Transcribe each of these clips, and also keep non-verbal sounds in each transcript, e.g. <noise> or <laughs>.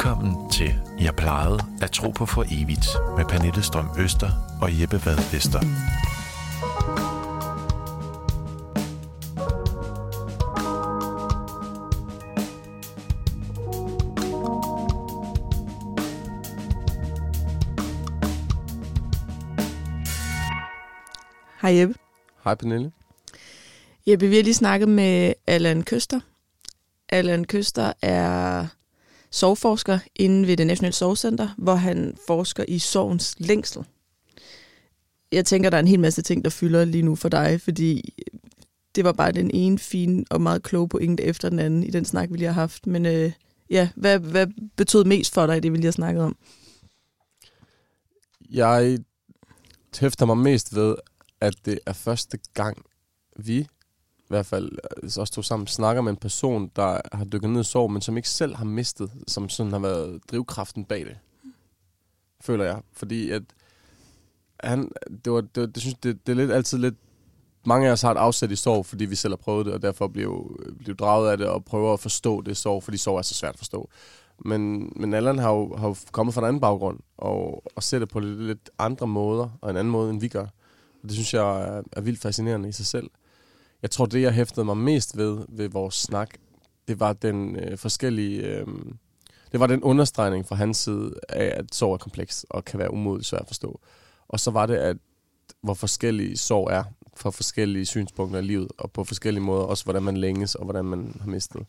Velkommen til Jeg plejede at tro på for evigt med Pernille Strøm Øster og Jeppe Vad Vester. Hej Jeppe. Hej Pernille. Jeppe, vi har lige snakket med Allan Køster. Allan Køster er sovforsker inde ved det Nationale Sovcenter, hvor han forsker i sovens længsel. Jeg tænker, der er en hel masse ting, der fylder lige nu for dig, fordi øh, det var bare den ene fine og meget kloge pointe efter den anden i den snak, vi lige har haft. Men øh, ja, hvad, hvad betød mest for dig, det vi lige har snakket om? Jeg hæfter mig mest ved, at det er første gang, vi i hvert fald øh, også to sammen snakker med en person, der har dykket ned i sorg, men som ikke selv har mistet, som sådan har været drivkraften bag det. Føler jeg. Fordi at han, det, var, det, det, synes, det, det er lidt altid lidt mange af os har et afsæt i sorg, fordi vi selv har prøvet det, og derfor bliver, bliver draget af det og prøver at forstå det sorg, fordi sorg er så svært at forstå. Men, men Allan har jo, har jo kommet fra en anden baggrund, og, og ser det på lidt, lidt andre måder, og en anden måde, end vi gør. Og det synes jeg er, er vildt fascinerende i sig selv. Jeg tror, det jeg hæftede mig mest ved ved vores snak, det var den øh, forskellige... Øh, det var den understregning fra hans side af, at sorg er kompleks og kan være umodigt svært at forstå. Og så var det, at hvor forskellige sorg er fra forskellige synspunkter i livet, og på forskellige måder, også hvordan man længes og hvordan man har mistet.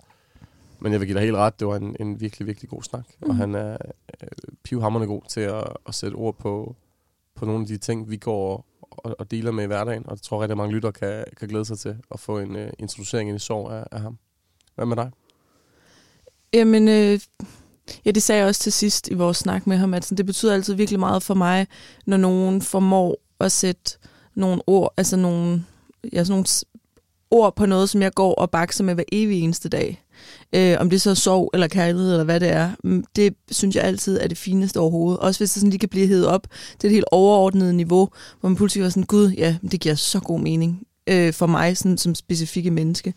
Men jeg vil give dig helt ret, det var en, en virkelig, virkelig god snak. Mm. Og han er øh, pivhammerende god til at, at sætte ord på, på nogle af de ting, vi går og, og dealer med i hverdagen. Og det tror jeg, rigtig mange lytter kan, kan glæde sig til at få en øh, introducering ind i sorg af, af ham. Hvad med dig? Jamen, øh, ja, det sagde jeg også til sidst i vores snak med ham, at sådan, det betyder altid virkelig meget for mig, når nogen formår at sætte nogle ord, altså nogle, ja, sådan nogle ord på noget, som jeg går og bakser med hver evig eneste dag. Øh, om det så er sorg eller kærlighed eller hvad det er, mm, det synes jeg altid er det fineste overhovedet. Også hvis det sådan lige kan blive hævet op til et helt overordnet niveau, hvor man pludselig var sådan, gud, ja, det giver så god mening øh, for mig sådan, som specifikke menneske.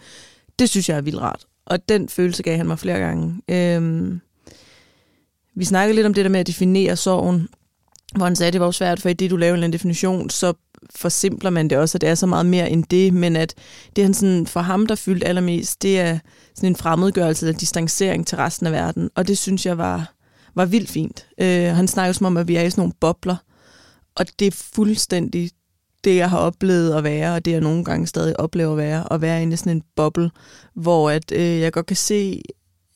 Det synes jeg er vildt rart. Og den følelse gav han mig flere gange. Øh, vi snakkede lidt om det der med at definere sorgen, hvor han sagde, at det var svært, for i det, du laver en definition, så forsimpler man det også, og det er så meget mere end det, men at det han sådan, for ham, der fyldte allermest, det er sådan en fremmedgørelse eller distancering til resten af verden, og det synes jeg var, var vildt fint. Øh, han snakker som om, at vi er i sådan nogle bobler, og det er fuldstændig det, jeg har oplevet at være, og det jeg nogle gange stadig oplever at være, at være inde i sådan en boble, hvor at, øh, jeg godt kan se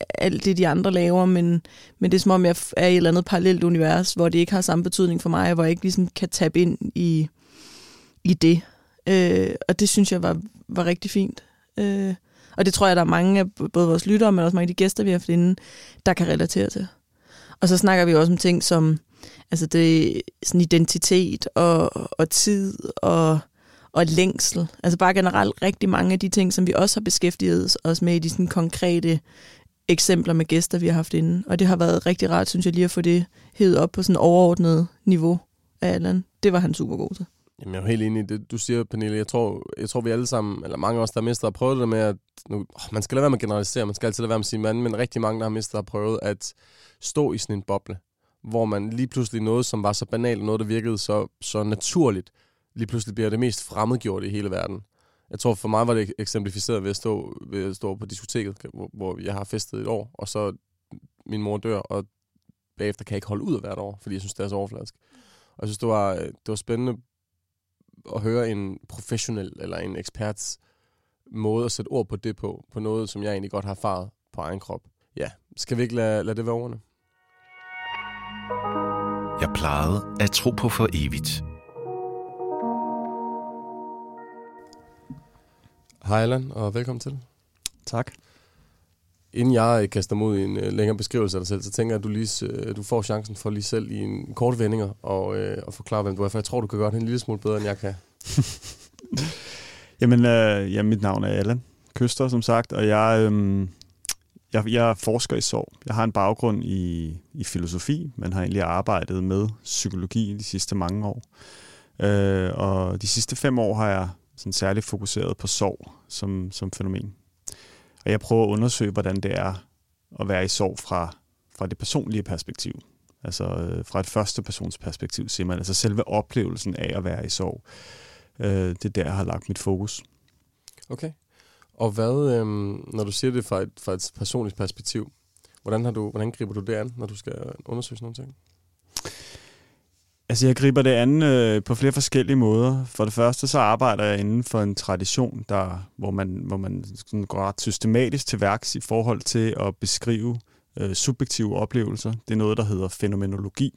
alt det, de andre laver, men, men det er som om, jeg er i et eller andet parallelt univers, hvor det ikke har samme betydning for mig, hvor jeg ikke ligesom kan tabe ind i, i det. Øh, og det synes jeg var, var rigtig fint. Øh, og det tror jeg, der er mange af både vores lyttere, men også mange af de gæster, vi har haft inde, der kan relatere til. Og så snakker vi også om ting som altså det, sådan identitet og, og tid og, og længsel. Altså bare generelt rigtig mange af de ting, som vi også har beskæftiget os med i de sådan konkrete eksempler med gæster, vi har haft inde. Og det har været rigtig rart, synes jeg, lige at få det hævet op på sådan overordnet niveau af Allan. Det var han super god til. Jamen, jeg er helt enig i det, du siger, Pernille. Jeg tror, jeg tror vi alle sammen, eller mange af os, der har mistet, har prøvet det med, at nu, oh, man skal lade være med at generalisere, man skal altid lade være med at sige mand, men rigtig mange, der har mistet, har prøvet at stå i sådan en boble, hvor man lige pludselig noget, som var så banalt, noget, der virkede så, så naturligt, lige pludselig bliver det mest fremmedgjort i hele verden. Jeg tror for mig var det eksemplificeret ved at stå, ved at stå på diskoteket, hvor, hvor jeg har festet et år, og så min mor dør, og bagefter kan jeg ikke holde ud at være år, fordi jeg synes, det er så overfladisk. Og jeg synes, det var, det var spændende at høre en professionel eller en eksperts måde at sætte ord på det på, på noget, som jeg egentlig godt har erfaret på egen krop. Ja, skal vi ikke lade, lade det være ordene? Jeg plejede at tro på for evigt. Hej Allan, og velkommen til. Tak. Inden jeg kaster mod i en øh, længere beskrivelse af dig selv, så tænker jeg, at du, lige, øh, du får chancen for lige selv i en kort vendinger og, øh, og forklare, hvem du er, for jeg tror, du kan gøre det en lille smule bedre, end jeg kan. <laughs> Jamen, øh, ja, mit navn er Allan Køster, som sagt, og jeg, øh, jeg, jeg forsker i sorg. Jeg har en baggrund i, i filosofi, men har egentlig arbejdet med psykologi de sidste mange år. Øh, og de sidste fem år har jeg sådan særligt fokuseret på sorg som, som fænomen. Og jeg prøver at undersøge, hvordan det er at være i sorg fra, fra det personlige perspektiv. Altså øh, fra et første persons perspektiv, siger man. Altså selve oplevelsen af at være i sorg. Øh, det er der, jeg har lagt mit fokus. Okay. Og hvad, øh, når du siger det fra et, fra et personligt perspektiv, hvordan, har du, hvordan griber du det an, når du skal undersøge sådan nogle ting? Altså, jeg griber det an øh, på flere forskellige måder. For det første, så arbejder jeg inden for en tradition, der, hvor man, hvor man sådan går ret systematisk til værks i forhold til at beskrive øh, subjektive oplevelser. Det er noget, der hedder fænomenologi.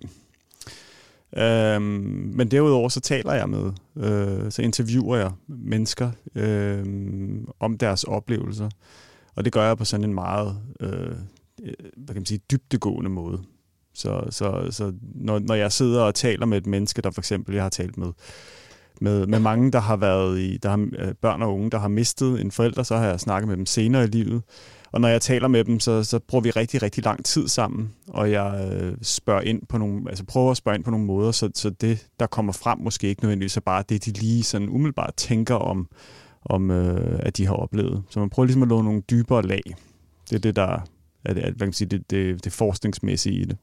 Øhm, men derudover så taler jeg med, øh, så interviewer jeg mennesker øh, om deres oplevelser. Og det gør jeg på sådan en meget, øh, øh hvad kan man sige, dybdegående måde. Så, så, så når, når jeg sidder og taler med et menneske, der for eksempel, jeg har talt med, med, med mange, der har været i, der har, øh, børn og unge, der har mistet en forælder, så har jeg snakket med dem senere i livet. Og når jeg taler med dem, så, så bruger vi rigtig, rigtig lang tid sammen, og jeg øh, spørger ind på nogle, altså prøver at spørge ind på nogle måder, så, så det, der kommer frem, måske ikke nødvendigvis er bare det, de lige sådan umiddelbart tænker om, om øh, at de har oplevet. Så man prøver ligesom at låne nogle dybere lag. Det er det, der er det, hvad kan man sige, det, det, det forskningsmæssige i det.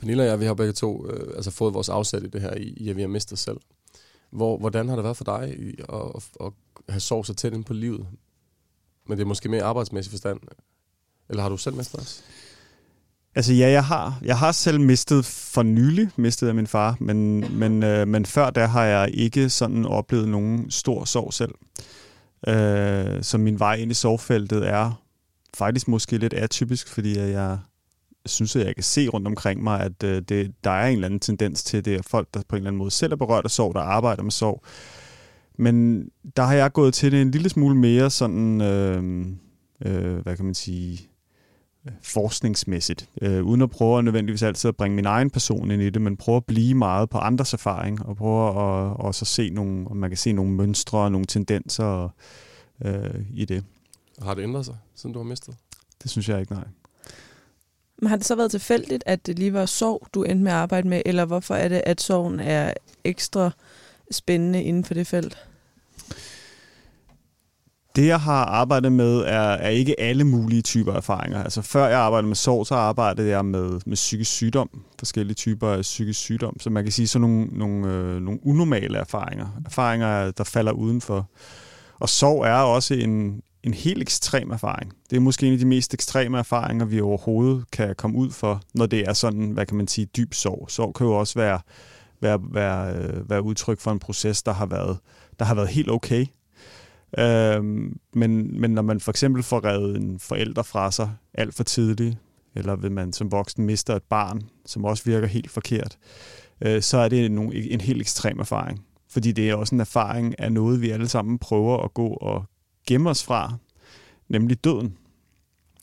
Pernille og jeg, vi har begge to øh, altså fået vores afsæt i det her, i, i at vi har mistet selv. Hvor, hvordan har det været for dig at, at, at have sovet så tæt ind på livet? Men det er måske mere arbejdsmæssig forstand. Eller har du selv mistet os? Altså ja, jeg har, jeg har selv mistet for nylig, mistet af min far, men, men, øh, men før da har jeg ikke sådan oplevet nogen stor sorg selv. Øh, så min vej ind i sorgfeltet er faktisk måske lidt atypisk, fordi jeg synes, at jeg kan se rundt omkring mig, at øh, det, der er en eller anden tendens til, det er folk, der på en eller anden måde selv er berørt af sorg, der arbejder med sorg. Men der har jeg gået til det en lille smule mere sådan, øh, øh, hvad kan man sige, forskningsmæssigt. Øh, uden at prøve at nødvendigvis altid at bringe min egen person ind i det, men prøve at blive meget på andres erfaring, og prøve at også se nogle, om man kan se nogle mønstre og nogle tendenser øh, i det. Har det ændret sig, siden du har mistet? Det synes jeg ikke, nej. Men har det så været tilfældigt, at det lige var sorg, du endte med at arbejde med, eller hvorfor er det, at sorgen er ekstra spændende inden for det felt? Det, jeg har arbejdet med, er, er ikke alle mulige typer erfaringer. Altså før jeg arbejdede med sorg, så arbejdede jeg med, med psykisk sygdom, forskellige typer af psykisk sygdom. Så man kan sige sådan nogle, nogle, øh, nogle unormale erfaringer. Erfaringer, der falder udenfor. Og sorg er også en, en helt ekstrem erfaring. Det er måske en af de mest ekstreme erfaringer, vi overhovedet kan komme ud for, når det er sådan, hvad kan man sige, dyb sorg. Sorg kan jo også være, være, være, øh, være udtryk for en proces, der har været, der har været helt okay. Øhm, men, men når man for eksempel får reddet en forælder fra sig alt for tidligt, eller vil man som voksen mister et barn, som også virker helt forkert, øh, så er det en, en helt ekstrem erfaring. Fordi det er også en erfaring af noget, vi alle sammen prøver at gå og gemme os fra, nemlig døden.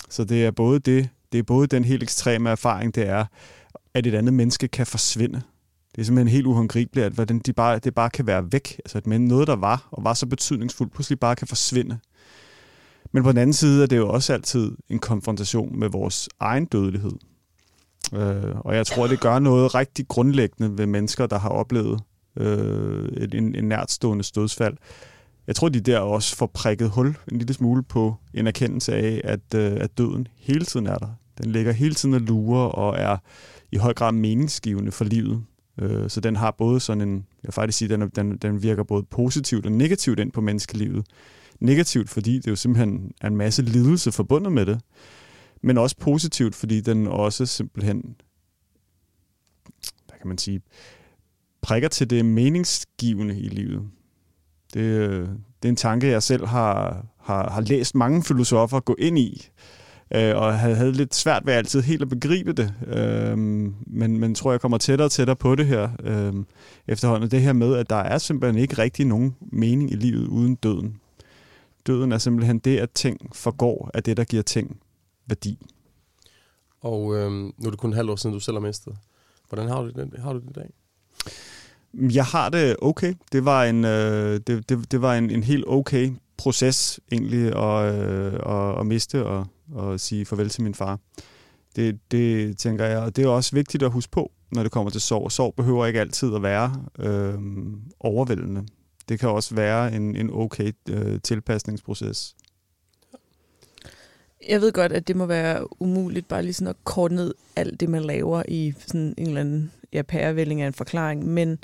Så det er både det, det er både den helt ekstreme erfaring, det er, at et andet menneske kan forsvinde. Det er simpelthen helt uhåndgribeligt, at hvordan de bare, det bare kan være væk. Altså at noget, der var, og var så betydningsfuldt, pludselig bare kan forsvinde. Men på den anden side er det jo også altid en konfrontation med vores egen dødelighed. Øh, og jeg tror, det gør noget rigtig grundlæggende ved mennesker, der har oplevet øh, en, en nærtstående stødsfald, jeg tror, de der også får prikket hul en lille smule på en erkendelse af, at, øh, at døden hele tiden er der. Den ligger hele tiden og lurer og er i høj grad meningsgivende for livet. Øh, så den har både sådan en, jeg vil faktisk sige, den, den, den virker både positivt og negativt ind på menneskelivet. Negativt, fordi det jo simpelthen er en masse lidelse forbundet med det, men også positivt, fordi den også simpelthen, hvad kan man sige, prikker til det meningsgivende i livet. Det, øh, det er en tanke, jeg selv har, har, har læst mange filosofer gå ind i, øh, og havde, havde lidt svært ved altid helt at begribe det. Øh, men, men tror, jeg kommer tættere og tættere på det her øh, efterhånden. Det her med, at der er simpelthen ikke rigtig nogen mening i livet uden døden. Døden er simpelthen det, at ting forgår af det, der giver ting værdi. Og øh, nu er det kun et halvt år siden, du selv har mistet. Hvordan har du det, har du det i dag? Jeg har det okay. Det var en, øh, det, det, det var en, en helt okay proces egentlig at, øh, at, at miste og, og sige farvel til min far. Det, det tænker jeg, og det er også vigtigt at huske på, når det kommer til sorg. Sorg behøver ikke altid at være øh, overvældende. Det kan også være en, en okay øh, tilpasningsproces. Jeg ved godt, at det må være umuligt bare lige sådan at korte ned alt det, man laver i sådan en eller anden ja, pærevælling er en forklaring, men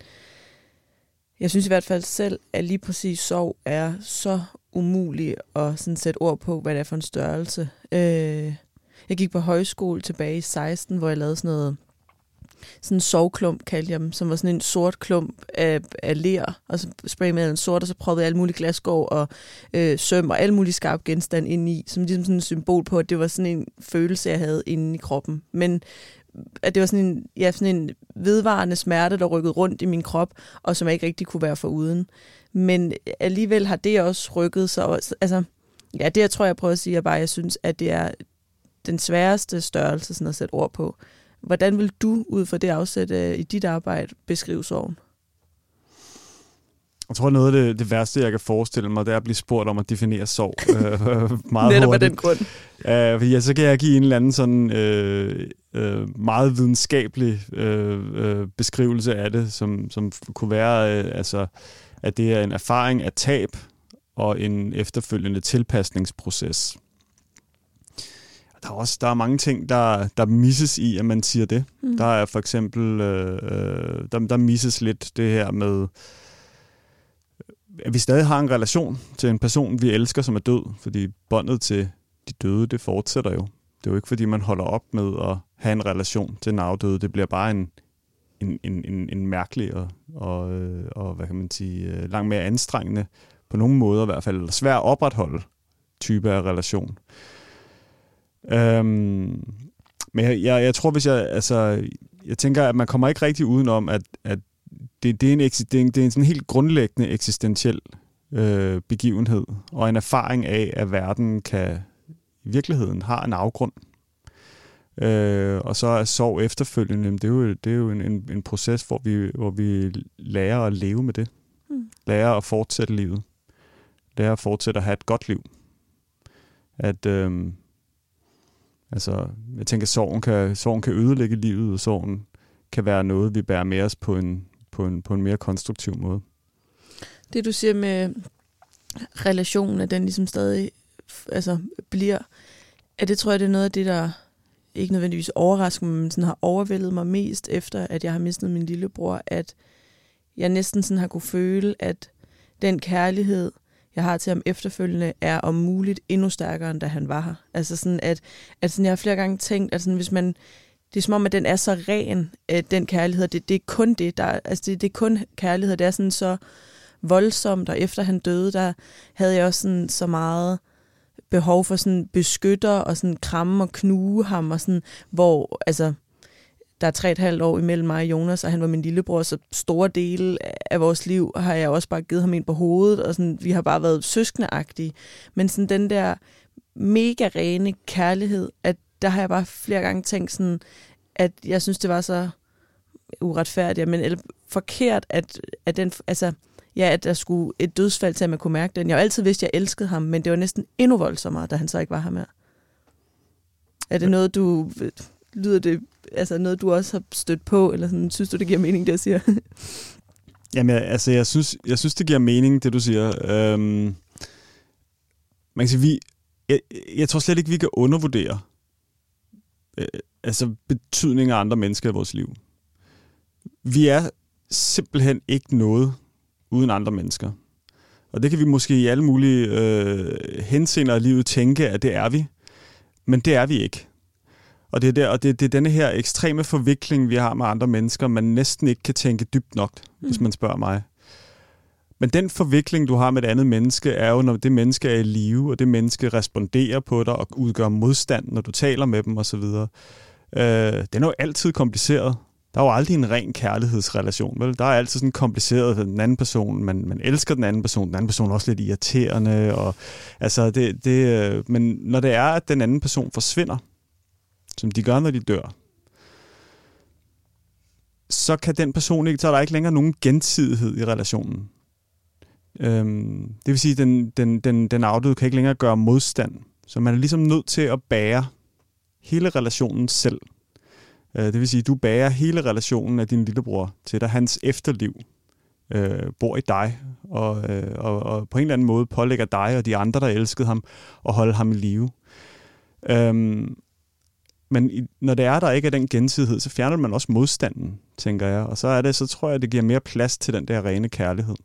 jeg synes i hvert fald selv, at lige præcis sov er så umuligt at sådan sætte ord på, hvad det er for en størrelse. Øh, jeg gik på højskole tilbage i 16, hvor jeg lavede sådan noget sådan en sovklump, kaldte jeg dem, som var sådan en sort klump af, af ler, og så spray med en sort, og så prøvede jeg alle mulige glasgård og øh, søm og alle mulige skarpe genstande ind i, som ligesom sådan et symbol på, at det var sådan en følelse, jeg havde inde i kroppen. Men at det var sådan en, ja, sådan en vedvarende smerte, der rykkede rundt i min krop, og som jeg ikke rigtig kunne være for uden. Men alligevel har det også rykket sig. Altså, ja, det jeg tror, jeg prøver at sige, er bare, at jeg synes, at det er den sværeste størrelse sådan at sætte ord på. Hvordan vil du ud fra det afsæt øh, i dit arbejde beskrive sorgen? Jeg tror, noget af det, det værste, jeg kan forestille mig, det er at blive spurgt om at definere sorg. øh, meget <laughs> Netop af den grund. Uh, fordi ja, så kan jeg give en eller anden sådan øh, øh, meget videnskabelig øh, øh, beskrivelse af det, som, som kunne være, øh, altså, at det er en erfaring af tab og en efterfølgende tilpasningsproces. Der er også der er mange ting, der, der misses i, at man siger det. Mm. Der er for eksempel, øh, øh der, der misses lidt det her med, at vi stadig har en relation til en person, vi elsker, som er død. Fordi båndet til de døde, det fortsætter jo. Det er jo ikke, fordi man holder op med at have en relation til en afdøde. Det bliver bare en, en, en, en, en mærkelig og, og, øh, og, hvad kan man sige, øh, langt mere anstrengende, på nogle måder i hvert fald, eller svær at opretholde type af relation. Øhm, men jeg, jeg, jeg tror, hvis jeg, altså, jeg tænker, at man kommer ikke rigtig udenom, at, at det, det, er en, det, er en, det er en sådan helt grundlæggende eksistentiel øh, begivenhed, og en erfaring af, at verden kan i virkeligheden har en afgrund. Øh, og så er sorg efterfølgende, det er jo, det er jo en, en, en proces, hvor vi, hvor vi lærer at leve med det. Mm. Lærer at fortsætte livet. Lærer at fortsætte at have et godt liv. At, øh, altså, jeg tænker, at sorgen kan, sorgen kan ødelægge livet, og sorgen kan være noget, vi bærer med os på en, på en, på en mere konstruktiv måde. Det du siger med relationen, at den ligesom stadig altså, bliver, at det tror jeg, det er noget af det, der ikke nødvendigvis overrasker mig, men sådan har overvældet mig mest efter, at jeg har mistet min lillebror, at jeg næsten sådan har kunne føle, at den kærlighed, jeg har til ham efterfølgende, er om muligt endnu stærkere, end da han var her. Altså sådan, at, at sådan, jeg har flere gange tænkt, at sådan, hvis man, det er som om, at den er så ren, at den kærlighed, det, det er kun det, der, altså det, det er kun kærlighed, det er sådan så voldsomt, og efter han døde, der havde jeg også sådan så meget behov for sådan beskytter og sådan kramme og knuge ham, og sådan, hvor altså, der er tre et halvt år imellem mig og Jonas, og han var min lillebror, så store dele af vores liv har jeg også bare givet ham ind på hovedet, og sådan, vi har bare været søskendeagtige. Men sådan den der mega rene kærlighed, at der har jeg bare flere gange tænkt sådan, at jeg synes, det var så uretfærdigt, men eller forkert, at, at den, altså, ja, at der skulle et dødsfald til, at man kunne mærke den. Jeg har altid vidst, at jeg elskede ham, men det var næsten endnu voldsommere, da han så ikke var her mere. Er det noget, du... Lyder det altså noget, du også har stødt på, eller sådan, synes du, det giver mening, det jeg siger? <laughs> Jamen, altså, jeg synes, jeg synes, det giver mening, det du siger. Øhm, man kan sige, vi, jeg, jeg tror slet ikke, vi kan undervurdere øh, altså betydningen af andre mennesker i vores liv. Vi er simpelthen ikke noget uden andre mennesker. Og det kan vi måske i alle mulige øh, henseender af livet tænke, at det er vi. Men det er vi ikke. Og det er, der, og det, det er denne her ekstreme forvikling, vi har med andre mennesker, man næsten ikke kan tænke dybt nok, mm. hvis man spørger mig. Men den forvikling, du har med et andet menneske, er jo, når det menneske er i live, og det menneske responderer på dig og udgør modstand, når du taler med dem osv. Øh, den er jo altid kompliceret. Der er jo aldrig en ren kærlighedsrelation, vel? Der er altid sådan kompliceret den anden person, man, man elsker den anden person, den anden person er også lidt irriterende, og altså det, det, øh, men når det er, at den anden person forsvinder, som de gør, når de dør, så kan den person ikke, så er der ikke længere nogen gensidighed i relationen. Øhm, det vil sige, at den, den, den, den afdøde kan ikke længere gøre modstand. Så man er ligesom nødt til at bære hele relationen selv. Øh, det vil sige, at du bærer hele relationen af din lillebror til dig. Hans efterliv øh, bor i dig, og, øh, og, og på en eller anden måde pålægger dig og de andre, der elskede ham, at holde ham i live. Øhm, men i, når det er, der ikke er den gensidighed, så fjerner man også modstanden, tænker jeg. Og så er det, så tror jeg, det giver mere plads til den der rene kærlighed.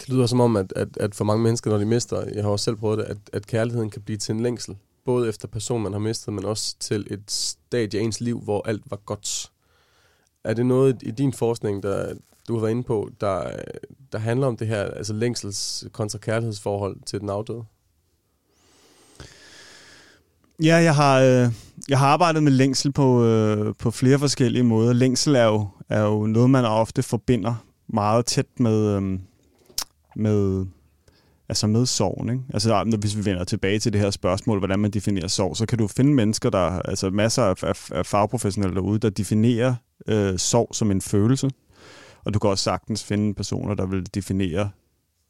Det lyder som om, at, at, at for mange mennesker, når de mister, jeg har også selv prøvet det, at, at kærligheden kan blive til en længsel. Både efter personen, man har mistet, men også til et stadie af ens liv, hvor alt var godt. Er det noget i din forskning, der du har været inde på, der, der handler om det her, altså længsels kontra kærlighedsforhold til den afdøde? Ja, jeg har, øh, jeg har arbejdet med længsel på, øh, på flere forskellige måder. Længsel er jo, er jo noget, man ofte forbinder meget tæt med, øh, med, altså med sorgen. Ikke? Altså, ah, hvis vi vender tilbage til det her spørgsmål, hvordan man definerer sorg, så kan du finde mennesker, der, altså masser af, af, af fagprofessionelle derude, der definerer øh, sorg som en følelse. Og du kan også sagtens finde personer, der vil definere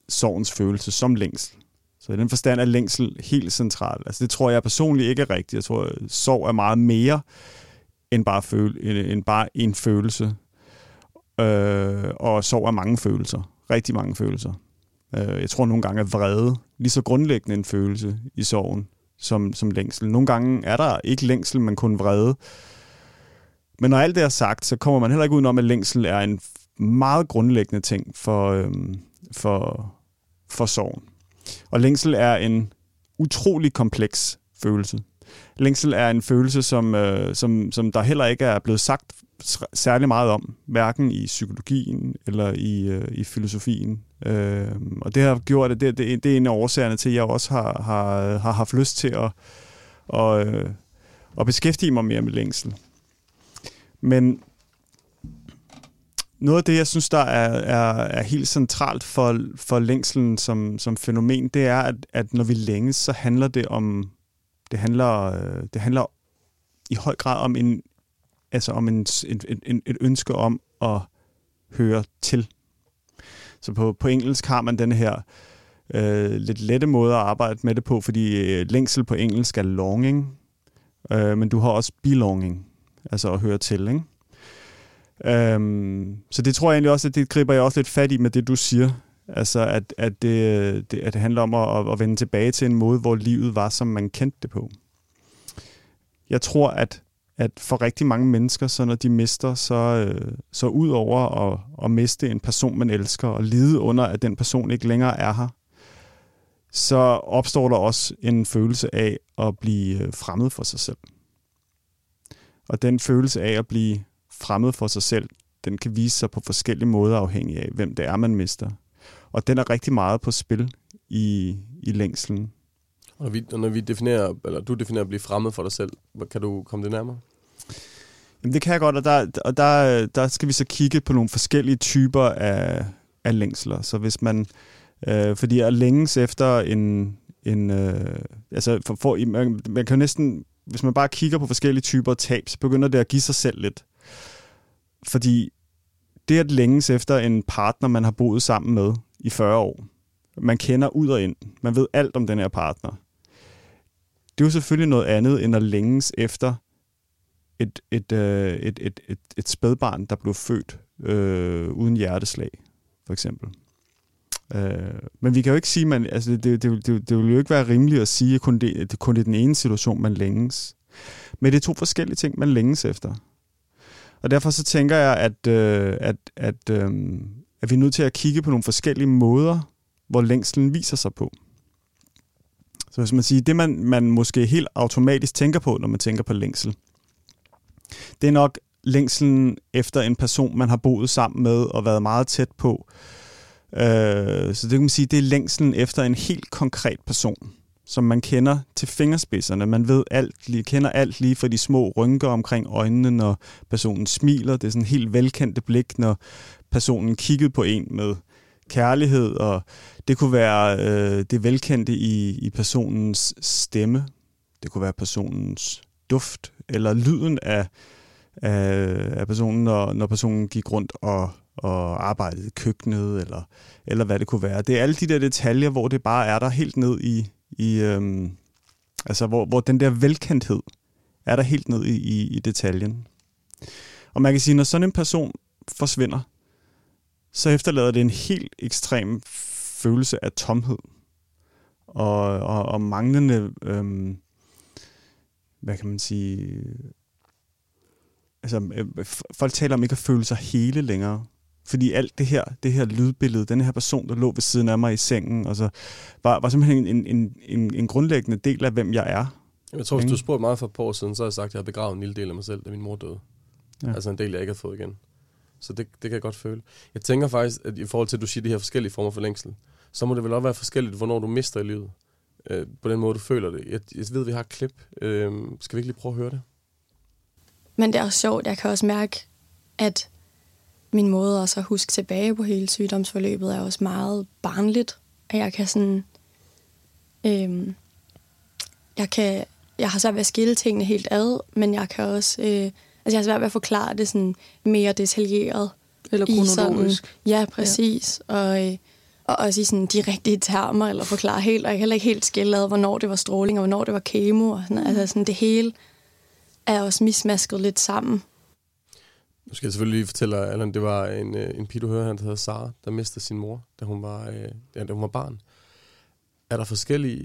sorgens følelse som længsel. Så i den forstand er længsel helt central. Altså det tror jeg personligt ikke er rigtigt. Jeg tror, at sorg er meget mere end bare, føle, end bare en følelse. Øh, og sorg er mange følelser. Rigtig mange følelser. Øh, jeg tror nogle gange at vrede lige så grundlæggende en følelse i sorgen som, som længsel. Nogle gange er der ikke længsel, men kun vrede. Men når alt det er sagt, så kommer man heller ikke udenom, at længsel er en meget grundlæggende ting for, øhm, for, for sorgen. Og længsel er en utrolig kompleks følelse. Længsel er en følelse, som, øh, som, som der heller ikke er blevet sagt særlig meget om, hverken i psykologien eller i, øh, i filosofien. Øh, og det har gjort, at det, det, det er en af årsagerne til, at jeg også har, har, har haft lyst til at, og, øh, at beskæftige mig mere med længsel. Men noget af det, jeg synes, der er, er, er helt centralt for, for længselen som, som fænomen, det er, at, at når vi længes, så handler det om, det handler, øh, det handler i høj grad om en, altså om en, et, et, et ønske om at høre til. Så på, på engelsk har man den her øh, lidt lette måde at arbejde med det på, fordi øh, længsel på engelsk er longing, øh, men du har også belonging, altså at høre til, ikke? Øhm, så det tror jeg egentlig også, at det griber jeg også lidt fat i med det, du siger. Altså, at, at, det, det, at det handler om at, at vende tilbage til en måde, hvor livet var, som man kendte det på. Jeg tror, at, at for rigtig mange mennesker, så når de mister, så, øh, så ud over at, at miste en person, man elsker, og lide under, at den person ikke længere er her, så opstår der også en følelse af at blive øh, fremmed for sig selv. Og den følelse af at blive fremmed for sig selv, den kan vise sig på forskellige måder afhængig af, hvem det er, man mister. Og den er rigtig meget på spil i, i længslen. Og når vi, når vi definerer, eller du definerer at blive fremmed for dig selv, kan du komme det nærmere? Jamen det kan jeg godt, og der, og der, der skal vi så kigge på nogle forskellige typer af, af længsler. Så hvis man, øh, fordi at længes efter en, en øh, altså for, for, man, man kan jo næsten, hvis man bare kigger på forskellige typer tab, så begynder det at give sig selv lidt. Fordi det at længes efter en partner, man har boet sammen med i 40 år, man kender ud og ind, man ved alt om den her partner, det er jo selvfølgelig noget andet, end at længes efter et, et, øh, et, et, et, et spædbarn, der blev født øh, uden hjerteslag, for eksempel. Øh, men vi kan jo ikke sige, man, altså det, det, det, det vil jo ikke være rimeligt at sige, at kun det, det kun i den ene situation, man længes. Men det er to forskellige ting, man længes efter. Og derfor så tænker jeg, at, øh, at, at, øh, at vi er nødt til at kigge på nogle forskellige måder, hvor længslen viser sig på. Så hvis man siger, det man, man måske helt automatisk tænker på, når man tænker på længsel, det er nok længselen efter en person, man har boet sammen med og været meget tæt på. Øh, så det kan man sige, det er længselen efter en helt konkret person som man kender til fingerspidserne. Man ved alt, lige, kender alt lige fra de små rynker omkring øjnene, når personen smiler. Det er sådan helt velkendte blik, når personen kiggede på en med kærlighed, og det kunne være øh, det velkendte i, i personens stemme. Det kunne være personens duft, eller lyden af, af, af personen, når, når personen gik rundt og, og arbejdede i køkkenet, eller, eller hvad det kunne være. Det er alle de der detaljer, hvor det bare er der helt ned i, i øhm, altså hvor, hvor den der velkendthed er der helt ned i, i, i detaljen. Og man kan sige, når sådan en person forsvinder, så efterlader det en helt ekstrem følelse af tomhed. og, og, og manglende, øhm, hvad kan man sige, altså øh, folk taler om ikke at føle sig hele længere. Fordi alt det her, det her lydbillede, den her person, der lå ved siden af mig i sengen, altså, var, var simpelthen en, en, en, en grundlæggende del af, hvem jeg er. Jeg tror, hvis du spurgte mig for et par år siden, så har jeg sagt, at jeg har begravet en lille del af mig selv, da min mor døde. Ja. Altså en del, jeg ikke har fået igen. Så det, det kan jeg godt føle. Jeg tænker faktisk, at i forhold til, at du siger de her forskellige former for længsel, så må det vel også være forskelligt, hvornår du mister i livet. Øh, på den måde, du føler det. Jeg, jeg ved, vi har et klip. Øh, skal vi ikke lige prøve at høre det? Men det er også sjovt. Jeg kan også mærke, at min måde også at huske tilbage på hele sygdomsforløbet er også meget barnligt. At jeg kan sådan... Øh, jeg, kan, jeg har svært ved at skille tingene helt ad, men jeg kan også... Øh, altså jeg har svært ved at forklare det sådan mere detaljeret. Eller i sådan- kronologisk. Ja, præcis. Ja. Og, øh, og også i sådan de rigtige termer, eller forklare helt, og jeg kan heller ikke helt skille ad, hvornår det var stråling, og hvornår det var kemo. Og sådan, altså sådan det hele er også mismasket lidt sammen. Nu skal jeg selvfølgelig lige fortælle dig, Allan, det var en, øh, en pige, du hører, han der hedder Sara, der mistede sin mor, da hun var, øh, ja, da hun var barn. Er der forskellige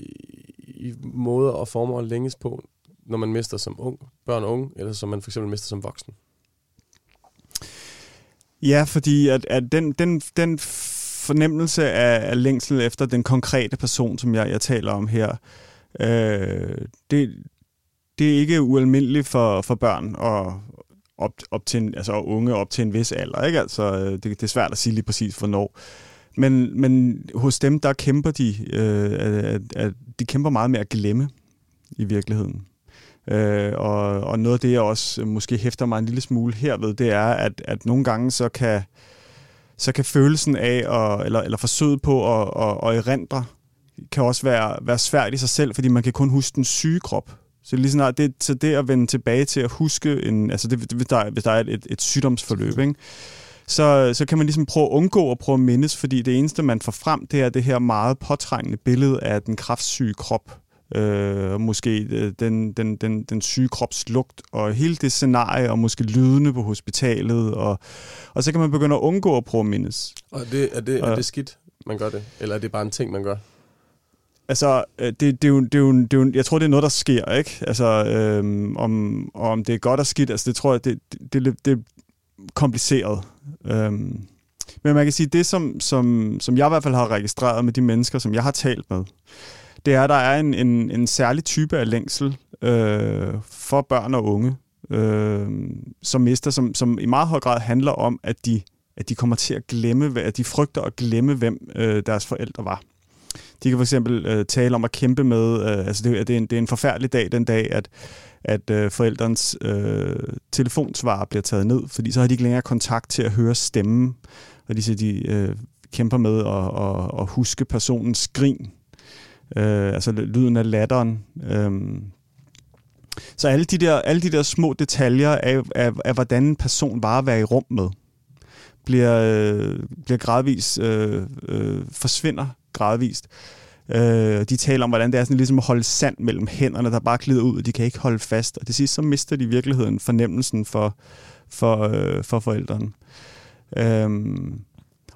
i måder og former at længes på, når man mister som ung, børn og unge, eller som man for eksempel mister som voksen? Ja, fordi at, at den, den, den fornemmelse af, af længsel efter den konkrete person, som jeg, jeg taler om her, øh, det, det er ikke ualmindeligt for, for børn og op, op til en, altså unge op til en vis alder. Ikke? Altså, øh, det, det er svært at sige lige præcis, hvornår. Men, men hos dem, der kæmper de, øh, at, at de kæmper meget med at glemme i virkeligheden. Øh, og, og noget af det, jeg også øh, måske hæfter mig en lille smule herved, det er, at, at nogle gange så kan, så kan følelsen af, at, eller, eller forsøget på at, at, at erindre, kan også være, være svært i sig selv, fordi man kan kun huske den syge krop. Så lige snart det, så det at vende tilbage til at huske, en, altså det, hvis, der, hvis der er et, et sygdomsforløb, ikke? Så, så kan man ligesom prøve at undgå at prøve at mindes, fordi det eneste, man får frem, det er det her meget påtrængende billede af den kraftsyge krop. Øh, måske øh, den, den, den, den syge krops lugt, og hele det scenarie, og måske lydene på hospitalet, og, og så kan man begynde at undgå at prøve at mindes. Og det, er, det, er det skidt, man gør det? Eller er det bare en ting, man gør? Altså, øh, det, det, er jo, det, er jo, det er jo, jeg tror, det er noget, der sker, ikke? Altså, øhm, om, om det er godt og skidt, altså det tror jeg, det, det, det, er det er kompliceret. Øhm, men man kan sige, det som, som, som jeg i hvert fald har registreret med de mennesker, som jeg har talt med, det er, at der er en, en, en særlig type af længsel øh, for børn og unge, øh, som mister, som, som i meget høj grad handler om, at de, at de kommer til at glemme, at de frygter at glemme, hvem øh, deres forældre var. De kan for eksempel øh, tale om at kæmpe med, øh, altså det, det, er en, det er en forfærdelig dag den dag, at, at øh, forældrens øh, telefonsvarer bliver taget ned, fordi så har de ikke længere kontakt til at høre stemmen, og de, siger, de øh, kæmper med at, at, at huske personens skrin, øh, altså lyden af latteren. Øh, så alle de, der, alle de der små detaljer af, af, af, hvordan en person var at være i rum med, bliver, øh, bliver gradvist øh, øh, forsvinder gradvist. Øh, de taler om, hvordan det er sådan ligesom at holde sand mellem hænderne, der bare glider ud, og de kan ikke holde fast. Og til sidst så mister de i virkeligheden fornemmelsen for, for, øh, for forældrene. Øh,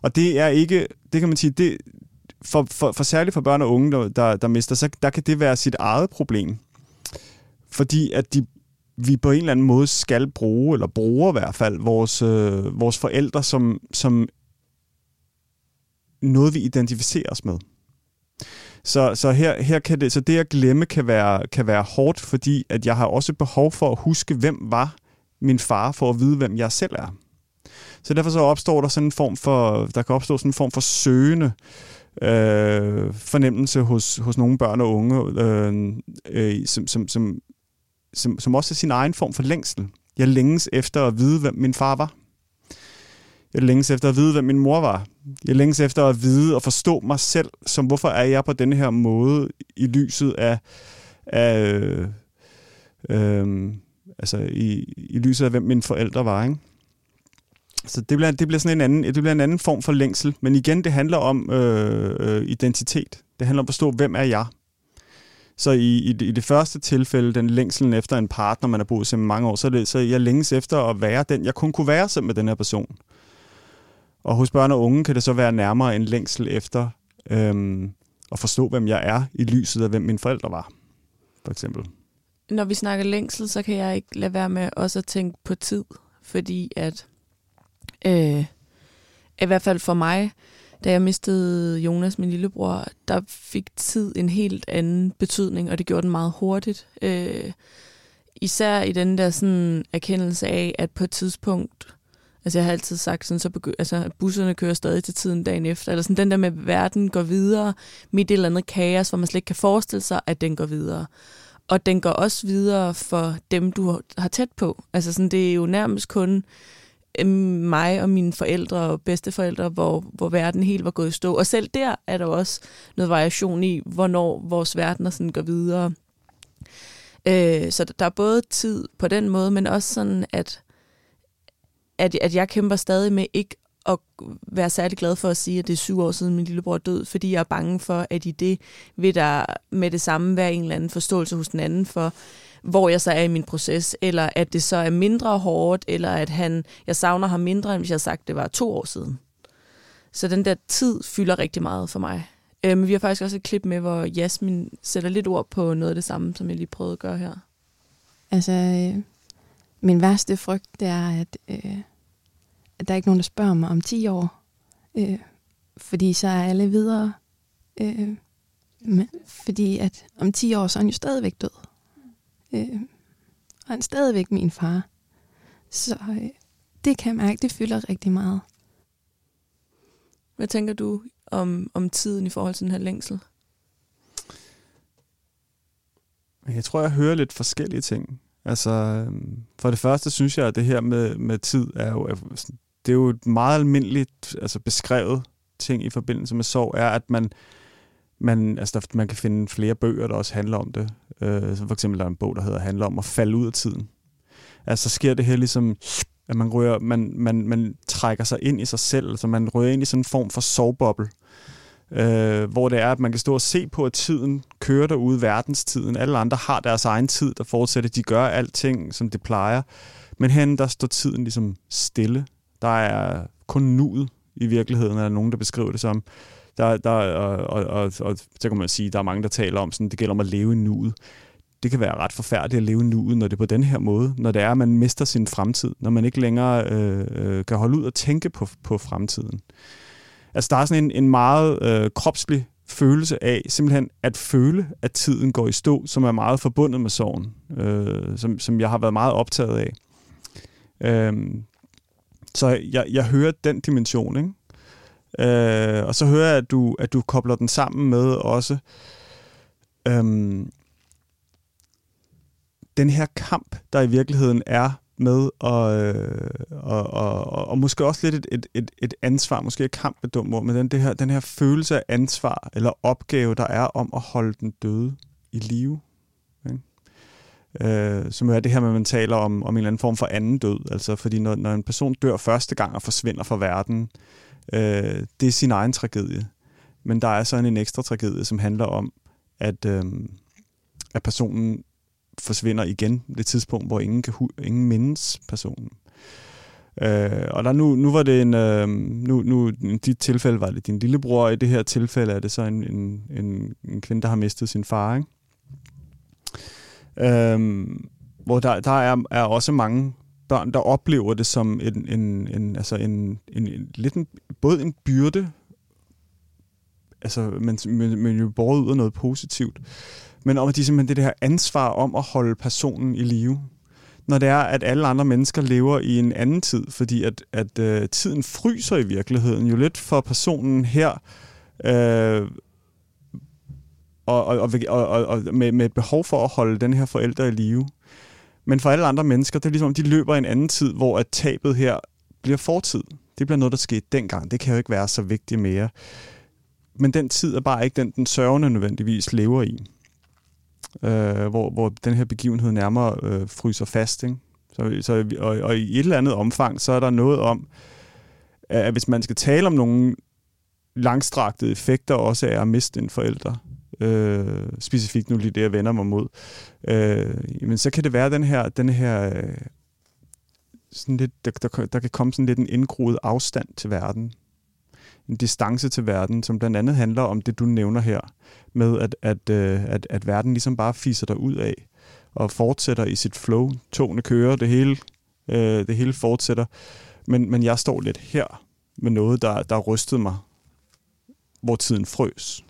og det er ikke, det kan man sige, det, for, for, for særligt for børn og unge, der, der, der mister, så der kan det være sit eget problem. Fordi at de, vi på en eller anden måde skal bruge, eller bruger i hvert fald, vores, øh, vores forældre som, som noget, vi identificerer os med. Så, så, her, her kan det, så det at glemme kan være, kan være hårdt, fordi at jeg har også behov for at huske, hvem var min far, for at vide, hvem jeg selv er. Så derfor så opstår der sådan en form for, der kan opstå sådan en form for søgende øh, fornemmelse hos, hos nogle børn og unge, øh, øh, som, som, som, som, som også er sin egen form for længsel. Jeg længes efter at vide, hvem min far var. Jeg længes efter at vide, hvem min mor var. Jeg længes efter at vide og forstå mig selv, som hvorfor er jeg på denne her måde i lyset af, af øh, øh, altså i, i lyset af, hvem mine forældre var. Ikke? Så det bliver, det bliver sådan en anden, det bliver en anden form for længsel. Men igen, det handler om øh, øh, identitet. Det handler om at forstå, hvem er jeg? Så i, i, det, i det første tilfælde, den længselen efter en partner, man har boet sammen mange år, så er det, så jeg længes efter at være den, jeg kun kunne være sammen med den her person. Og hos børn og unge kan det så være nærmere en længsel efter øhm, at forstå, hvem jeg er i lyset af, hvem mine forældre var, for eksempel. Når vi snakker længsel, så kan jeg ikke lade være med også at tænke på tid, fordi at øh, i hvert fald for mig, da jeg mistede Jonas, min lillebror, der fik tid en helt anden betydning, og det gjorde den meget hurtigt. Øh, især i den der sådan erkendelse af, at på et tidspunkt, altså jeg har altid sagt sådan, så begy- altså busserne kører stadig til tiden dagen efter, eller sådan den der med, at verden går videre midt i et eller andet kaos, hvor man slet ikke kan forestille sig, at den går videre. Og den går også videre for dem, du har tæt på. Altså sådan, det er jo nærmest kun Øh, mig og mine forældre og bedsteforældre, hvor, hvor verden helt var gået i stå. Og selv der er der også noget variation i, hvornår vores verden sådan går videre. Øh, så der er både tid på den måde, men også sådan, at, at, at jeg kæmper stadig med ikke at være særlig glad for at sige, at det er syv år siden min lillebror død, fordi jeg er bange for, at i det vil der med det samme være en eller anden forståelse hos den anden for, hvor jeg så er i min proces, eller at det så er mindre hårdt, eller at han, jeg savner ham mindre, end hvis jeg havde sagt, det var to år siden. Så den der tid fylder rigtig meget for mig. Øh, men vi har faktisk også et klip med, hvor Jasmin sætter lidt ord på noget af det samme, som jeg lige prøvede at gøre her. Altså, øh, min værste frygt, det er, at, øh, at der er ikke nogen, der spørger mig om 10 år. Øh, fordi så er alle videre. Øh, men, fordi at om 10 år, så er han jo stadigvæk død. Øh, og han er stadigvæk min far. Så øh, det kan jeg mærke, det fylder rigtig meget. Hvad tænker du om, om tiden i forhold til den her længsel? Jeg tror, jeg hører lidt forskellige ting. Altså, øhm, for det første synes jeg, at det her med, med tid er jo, det er jo et meget almindeligt altså beskrevet ting i forbindelse med sorg, er, at man, man, altså, man kan finde flere bøger, der også handler om det. Øh, for eksempel der er en bog, der hedder handler om at falde ud af tiden. Altså, sker det her ligesom, at man, rører, man, man, man trækker sig ind i sig selv, altså man rører ind i sådan en form for sovboble, øh, hvor det er, at man kan stå og se på, at tiden kører derude, verdenstiden. Alle andre har deres egen tid, der fortsætter. De gør alting, som det plejer. Men hen der står tiden ligesom stille. Der er kun nuet i virkeligheden, er der nogen, der beskriver det som. Der, der, og, og, og, og så kan man sige, der er mange, der taler om, sådan, det gælder om at leve i nuet. Det kan være ret forfærdeligt at leve i nuet, når det er på den her måde. Når det er, at man mister sin fremtid. Når man ikke længere øh, øh, kan holde ud og tænke på, på fremtiden. Altså, der er sådan en, en meget øh, kropslig følelse af simpelthen at føle, at tiden går i stå, som er meget forbundet med sorgen, øh, som, som jeg har været meget optaget af. Øh, så jeg, jeg hører den dimension, ikke? Øh, og så hører jeg, at du, at du kobler den sammen med også øhm, den her kamp, der i virkeligheden er med, øh, og, øh, og, og, og måske også lidt et, et, et, et ansvar, måske et kamp med dum ord, men den, det her, den her følelse af ansvar eller opgave, der er om at holde den døde i live. Ikke? Øh, som er det her med, at man taler om, om en eller anden form for anden død. Altså, fordi når, når en person dør første gang og forsvinder fra verden, øh, det er sin egen tragedie. Men der er så en, ekstra tragedie, som handler om, at, øh, at personen forsvinder igen det tidspunkt, hvor ingen kan ingen mindes personen. Øh, og der nu, nu var det en, øh, nu, nu i dit tilfælde var det din lillebror, i det her tilfælde er det så en, en, en, en kvinde, der har mistet sin far, ikke? Øh, hvor der, der er, er også mange børn, der oplever det som en, en, en, altså en, en, en lidt en, både en byrde, altså, men, men, men jo båret ud af noget positivt, men om at de simpelthen det her ansvar om at holde personen i live. Når det er, at alle andre mennesker lever i en anden tid, fordi at, at øh, tiden fryser i virkeligheden jo lidt for personen her, øh, og, og, og, og, og med, med behov for at holde den her forælder i live. Men for alle andre mennesker, det er ligesom, de løber en anden tid, hvor at tabet her bliver fortid. Det bliver noget, der skete dengang. Det kan jo ikke være så vigtigt mere. Men den tid er bare ikke den, den sørgende nødvendigvis lever i øh, hvor, hvor den her begivenhed nærmere øh, fryser fast. Ikke? Så, så, og, og i et eller andet omfang, så er der noget om, at hvis man skal tale om nogle langstrakte effekter også er at miste en forælder, øh, specifikt nu lige det, jeg vender mig mod, øh, men så kan det være den her, den her øh, sådan lidt, der, der, der kan komme sådan lidt en indgroet afstand til verden. en distance til verden, som blandt andet handler om det, du nævner her, med at, at, øh, at, at verden ligesom bare fiser dig ud af og fortsætter i sit flow. Togene kører, det hele, øh, det hele fortsætter. Men, men jeg står lidt her med noget, der, der rystede mig, hvor tiden frøs.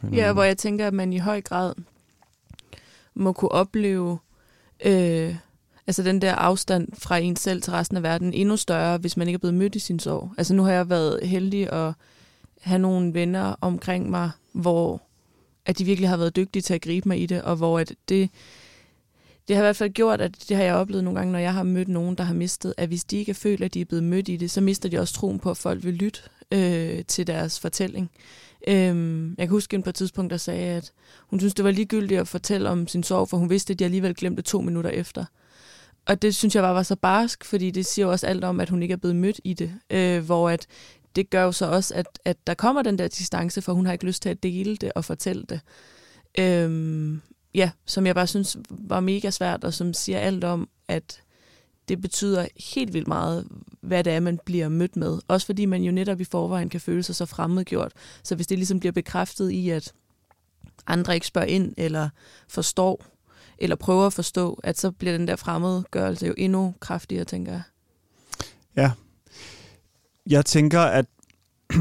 Mm. Ja, hvor jeg tænker, at man i høj grad må kunne opleve øh, altså den der afstand fra en selv til resten af verden endnu større, hvis man ikke er blevet mødt i sin sorg. Altså nu har jeg været heldig at have nogle venner omkring mig, hvor at de virkelig har været dygtige til at gribe mig i det, og hvor at det, det har i hvert fald gjort, at det har jeg oplevet nogle gange, når jeg har mødt nogen, der har mistet, at hvis de ikke føler, at de er blevet mødt i det, så mister de også troen på, at folk vil lytte øh, til deres fortælling. Øhm, jeg kan huske en på et tidspunkt, der sagde, at hun synes, det var ligegyldigt at fortælle om sin sorg, for hun vidste, at de alligevel glemte to minutter efter. Og det synes jeg bare var så barsk, fordi det siger jo også alt om, at hun ikke er blevet mødt i det. Øh, hvor at det gør jo så også, at, at der kommer den der distance, for hun har ikke lyst til at dele det og fortælle det. Øhm, ja, som jeg bare synes var mega svært, og som siger alt om, at det betyder helt vildt meget, hvad det er, man bliver mødt med. Også fordi man jo netop i forvejen kan føle sig så fremmedgjort. Så hvis det ligesom bliver bekræftet i, at andre ikke spørger ind, eller forstår, eller prøver at forstå, at så bliver den der fremmedgørelse jo endnu kraftigere, tænker jeg. Ja. Jeg tænker, at <clears throat>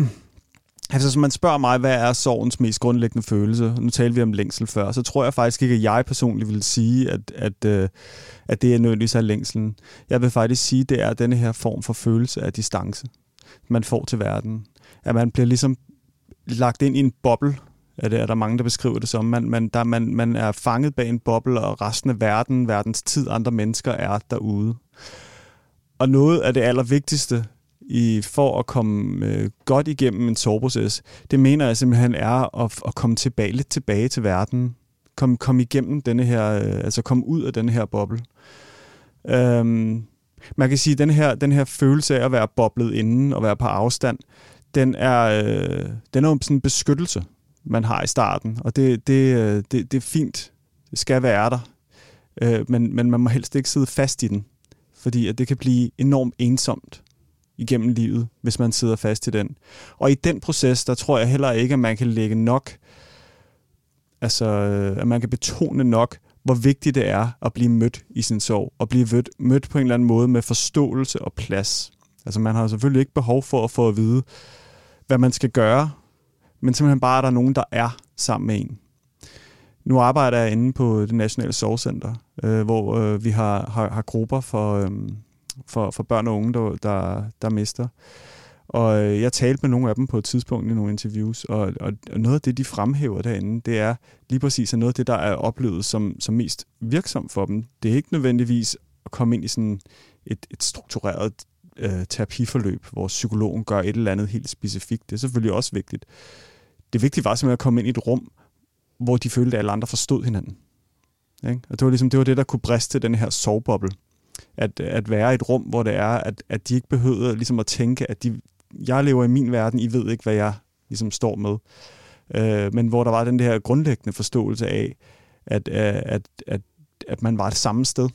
Altså, hvis man spørger mig, hvad er sorgens mest grundlæggende følelse, nu talte vi om længsel før, så tror jeg faktisk ikke, at jeg personligt vil sige, at, at, øh, at det er nødvendigvis er længselen. Jeg vil faktisk sige, at det er denne her form for følelse af distance, man får til verden. At man bliver ligesom lagt ind i en boble, er, det, er der mange, der beskriver det som. Man, man, der, man, man er fanget bag en boble, og resten af verden, verdens tid, andre mennesker er derude. Og noget af det allervigtigste i, for at komme øh, godt igennem en soveproces, det mener jeg simpelthen er at, at komme tilbage, lidt tilbage til verden. Komme kom igennem denne her, øh, altså komme ud af den her boble. Øhm, man kan sige, at den her, den her følelse af at være boblet inden og være på afstand, den er, øh, den er jo sådan en beskyttelse, man har i starten. Og det, det, øh, det, det er fint. Det skal være der. Øh, men, men man må helst ikke sidde fast i den. Fordi at det kan blive enormt ensomt igennem livet, hvis man sidder fast i den. Og i den proces, der tror jeg heller ikke, at man kan lægge nok, altså at man kan betone nok, hvor vigtigt det er at blive mødt i sin sorg, og blive mødt, mødt på en eller anden måde med forståelse og plads. Altså man har selvfølgelig ikke behov for at få at vide, hvad man skal gøre, men simpelthen bare, at der er nogen, der er sammen med en. Nu arbejder jeg inde på det Nationale Sorgcenter, øh, hvor øh, vi har, har, har grupper for, øh, for, for børn og unge, der, der, der mister. Og øh, jeg talte med nogle af dem på et tidspunkt i nogle interviews, og, og, og noget af det, de fremhæver derinde, det er lige præcis noget af det, der er oplevet som, som mest virksomt for dem. Det er ikke nødvendigvis at komme ind i sådan et, et struktureret øh, terapiforløb, hvor psykologen gør et eller andet helt specifikt. Det er selvfølgelig også vigtigt. Det vigtige var simpelthen at komme ind i et rum, hvor de følte, at alle andre forstod hinanden. Ikke? Og det var, ligesom, det var det, der kunne briste den her soveboble at, at være i et rum, hvor det er, at, at de ikke behøvede ligesom at tænke, at de, jeg lever i min verden, I ved ikke, hvad jeg ligesom står med. Øh, men hvor der var den der grundlæggende forståelse af, at, at, at, at, at man var et samme sted.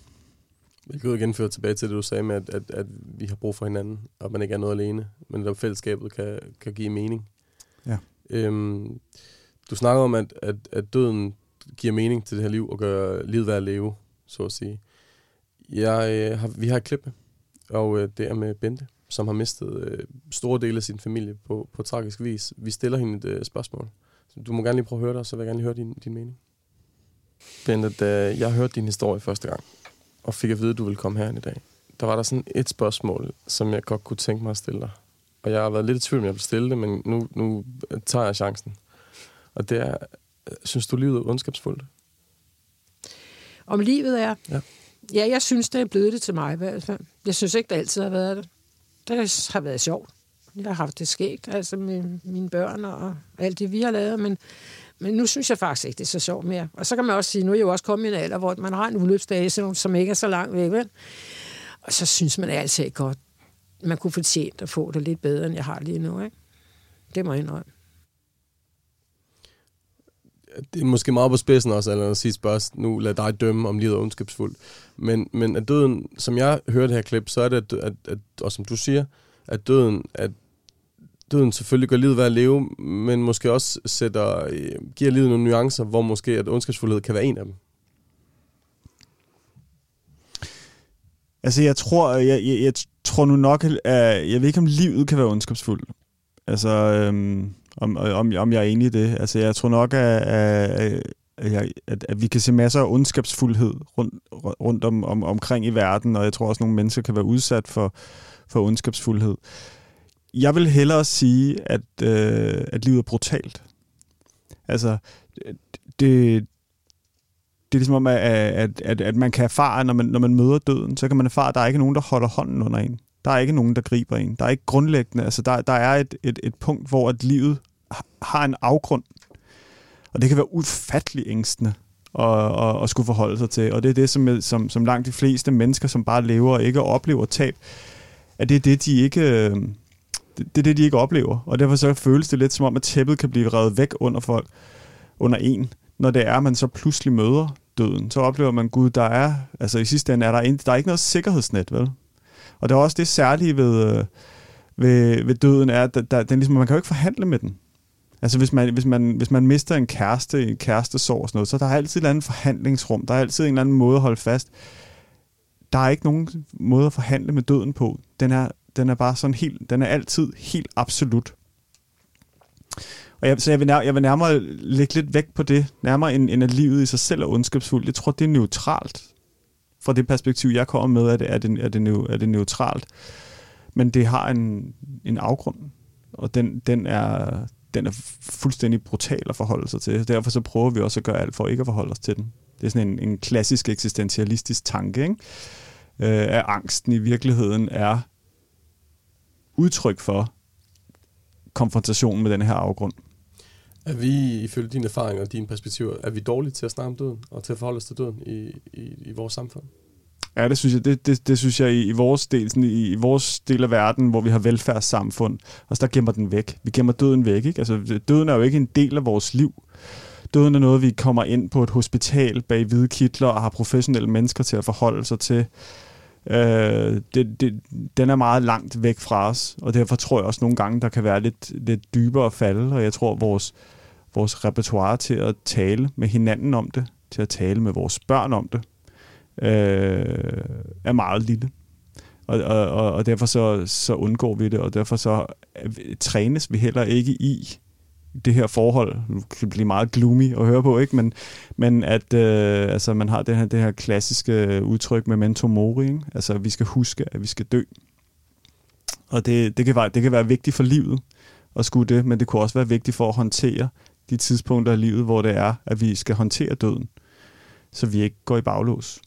Jeg kan igen føre tilbage til det, du sagde med, at, at, at vi har brug for hinanden, og man ikke er noget alene, men at fællesskabet kan, kan give mening. Ja. Øhm, du snakker om, at, at, at døden giver mening til det her liv, og gør livet værd at leve, så at sige. Jeg, øh, har, vi har et klip, og øh, det er med Bente, som har mistet øh, store dele af sin familie på, på tragisk vis. Vi stiller hende et øh, spørgsmål. Så du må gerne lige prøve at høre dig, så vil jeg gerne lige høre din, din mening. Bente, da jeg hørte din historie første gang, og fik at vide, at du ville komme her i dag, der var der sådan et spørgsmål, som jeg godt kunne tænke mig at stille dig. Og jeg har været lidt i tvivl, om jeg vil stille det, men nu, nu tager jeg chancen. Og det er, synes du, livet er ondskabsfuldt? Om livet er? Ja. Ja, jeg synes, det er blevet det til mig i hvert fald. Jeg synes ikke, det altid har været det. Det har været sjovt. Jeg har haft det skægt, altså med mine børn og alt det, vi har lavet, men, men nu synes jeg faktisk ikke, det er så sjovt mere. Og så kan man også sige, nu er jeg jo også kommet i en alder, hvor man har en udløbsdag, som ikke er så langt væk, vel? Og så synes man altid godt, man kunne fortjene at få det lidt bedre, end jeg har lige nu, ikke? Det må jeg indrømme det er måske meget på spidsen også, eller at sige spørgsmål, nu lad dig dømme, om livet er ondskabsfuldt. Men, men at døden, som jeg hører det her klip, så er det, at, at, at, og som du siger, at døden, at døden selvfølgelig gør livet værd at leve, men måske også sætter, øh, giver livet nogle nuancer, hvor måske at ondskabsfuldhed kan være en af dem. Altså, jeg tror, øh, jeg, jeg, jeg tror nu nok, at øh, jeg ved ikke, om livet kan være ondskabsfuldt. Altså, øhm, om, om, om jeg er enig i det. Altså, jeg tror nok, at, at, at, at, vi kan se masser af ondskabsfuldhed rundt, rundt om, om, omkring i verden, og jeg tror også, at nogle mennesker kan være udsat for, for ondskabsfuldhed. Jeg vil hellere sige, at, øh, at livet er brutalt. Altså, det, det er ligesom om, at, at, at, at man kan erfare, når man, når man møder døden, så kan man erfare, at der er ikke nogen, der holder hånden under en. Der er ikke nogen, der griber en. Der er ikke grundlæggende, altså der, der er et, et, et punkt, hvor at livet har en afgrund. Og det kan være ufattelig ængstende at, at, at skulle forholde sig til. Og det er det, som, som, som langt de fleste mennesker, som bare lever og ikke oplever tab, at det er det, de ikke... Øhm, det er det, de ikke oplever. Og derfor så føles det lidt som om, at tæppet kan blive revet væk under folk, under en, når det er, at man så pludselig møder døden. Så oplever man, gud, der er, altså i sidste ende er der, en, der er ikke noget sikkerhedsnet, vel? Og det er også det særlige ved, øh, ved, ved døden, er, at der, der, den ligesom, man kan jo ikke forhandle med den. Altså hvis man, hvis man, hvis man mister en kæreste, en kærestesorg og sådan noget, så der er altid et eller andet forhandlingsrum. Der er altid en eller anden måde at holde fast. Der er ikke nogen måde at forhandle med døden på. Den er, den er bare sådan helt, den er altid helt absolut. Og jeg, så jeg vil, nær, jeg vil nærmere lægge lidt væk på det, nærmere end, end at livet i sig selv er ondskabsfuldt. Jeg tror, det er neutralt. Fra det perspektiv, jeg kommer med, er det, er det, er det, er det neutralt. Men det har en, en afgrund, og den, den, er, den er fuldstændig brutal at forholde sig til. Derfor så prøver vi også at gøre alt for ikke at forholde os til den. Det er sådan en, en klassisk eksistentialistisk tanke, ikke? Øh, at angsten i virkeligheden er udtryk for konfrontationen med den her afgrund. Er vi, ifølge dine erfaringer og dine perspektiver, er vi dårlige til at snakke om døden og til at forholde os til døden i, i, i vores samfund? Ja, det synes jeg, det, det, det synes jeg i, i, vores del, sådan i, i vores del af verden, hvor vi har velfærdssamfund, og så der gemmer den væk. Vi gemmer døden væk, ikke? Altså, døden er jo ikke en del af vores liv. Døden er noget, vi kommer ind på et hospital bag hvide kitler og har professionelle mennesker til at forholde sig til. Øh, det, det, den er meget langt væk fra os, og derfor tror jeg også nogle gange, der kan være lidt, lidt dybere fald, og jeg tror, vores, vores repertoire til at tale med hinanden om det, til at tale med vores børn om det, øh, er meget lille. Og, og, og derfor så, så undgår vi det, og derfor så øh, trænes vi heller ikke i det her forhold. Nu kan blive meget gloomy at høre på, ikke? Men, men at øh, altså, man har det her, det her klassiske udtryk med mento mori, ikke? altså vi skal huske, at vi skal dø. Og det, det, kan være, det kan være vigtigt for livet at skulle det, men det kunne også være vigtigt for at håndtere de tidspunkter i livet, hvor det er, at vi skal håndtere døden, så vi ikke går i baglås.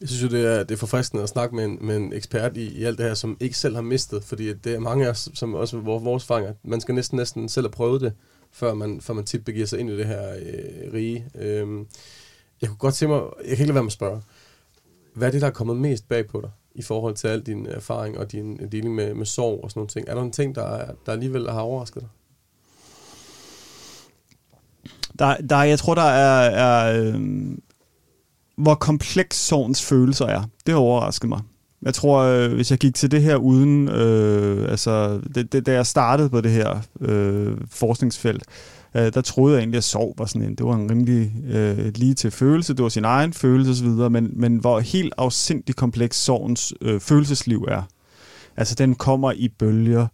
Jeg synes jo, det er, det er forfriskende at snakke med en, med en ekspert i, i alt det her, som ikke selv har mistet, fordi det er mange af os, som også vores fanger, man skal næsten næsten selv have prøvet det, før man, før man tit begiver sig ind i det her øh, rige. Øhm, jeg kunne godt tænke mig, jeg kan ikke lade være med at spørge, hvad er det, der er kommet mest bag på dig, i forhold til al din erfaring og din deling med, med sorg og sådan nogle ting? Er der en ting, der, der alligevel har overrasket dig? Der, der, jeg tror, der er, er øh, hvor kompleks sorgens følelser er. Det har overrasket mig. Jeg tror, øh, hvis jeg gik til det her uden, øh, altså, det, det, da jeg startede på det her øh, forskningsfelt, øh, der troede jeg egentlig, at sorg var sådan en, det var en rimelig øh, lige til følelse, det var sin egen følelse osv., men, men hvor helt afsindig kompleks sorgens øh, følelsesliv er. Altså, den kommer i bølger